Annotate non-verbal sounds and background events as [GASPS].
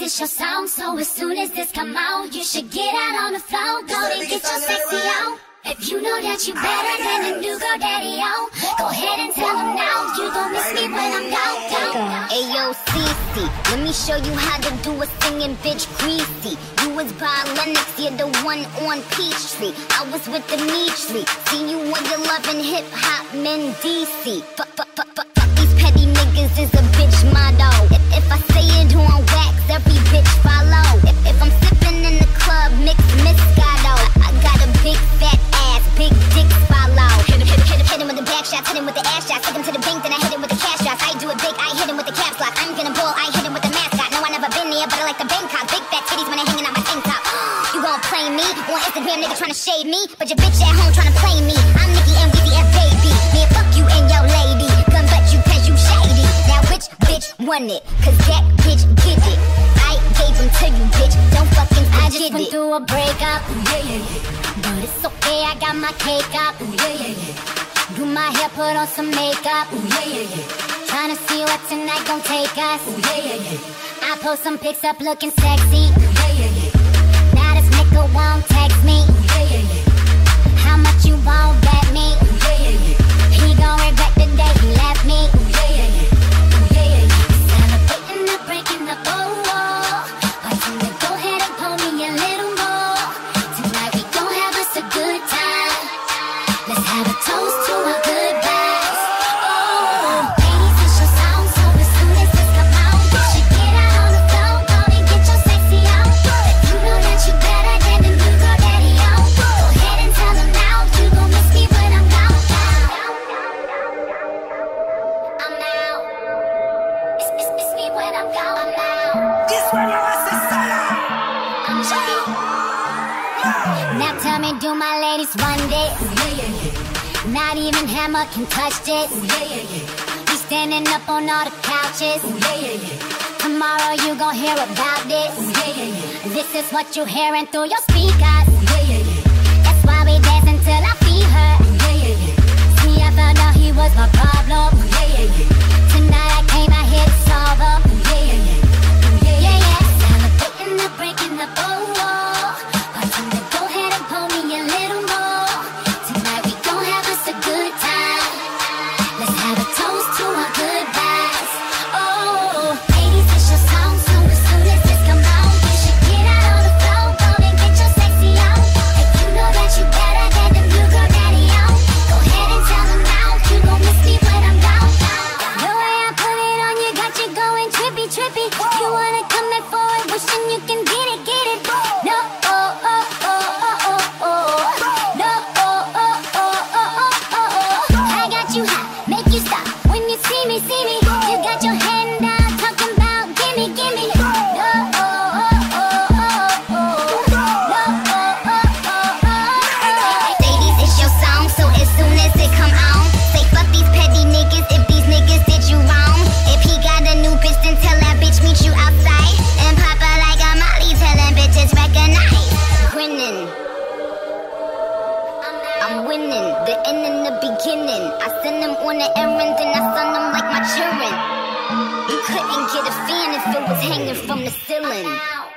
Ladies, it's your song, so as soon as this come out, you should get out on the floor, go and get your sexy on. If you know that you better than a new girl daddy on, go ahead and tell him now. You gon' miss me when I'm gone, gone. Ayo, Cece, let me show you how to do a singing bitch greasy. You was by Lenox, you're the one on Peachtree. I was with Dimitri. See you on your loving hip hop men DC. Fuck, fuck, fuck, fuck, fuck. These petty niggas is a bitch motto. I do it big, I hit him with the caps lock. I'm gonna ball, I hit him with the mascot. No, I never been there, but I like the Bangkok. Big fat titties when they hanging out my tank top. [GASPS] You gon' play me on Instagram, nigga tryna shade me, but your bitch at home tryna play me. I'm Nicki and Weezy F baby. Man, fuck you and your lady. Gun bet you cause you shady. Now which bitch won it? Cause that bitch get it. I gave them to you, bitch. Don't fucking I just went it. through a breakup, ooh, yeah, yeah, yeah. But it's okay, I got my cake up, ooh, yeah, yeah, yeah. Do my hair, put on some makeup, ooh, yeah, yeah, yeah. Tryna see what tonight gon' take us, ooh, yeah, yeah, yeah. I post some pics up looking sexy, Now tell me, do my ladies it? Ooh, yeah, yeah, yeah. Not even Hammer can touch. Ooh, yeah, yeah, yeah. We standing up on all the couches. Yeah, yeah, yeah. Tomorrow you gon' hear about this. Yeah, yeah, yeah. This is what you're hearing through your speakers. Yeah, yeah, yeah. That's why we dance until I trippy. You wanna come back for it, wishing you I'm winning, the end and the beginning. I send them on an errand, then I son them like my children. You couldn't get a fan if it was hanging from the ceiling.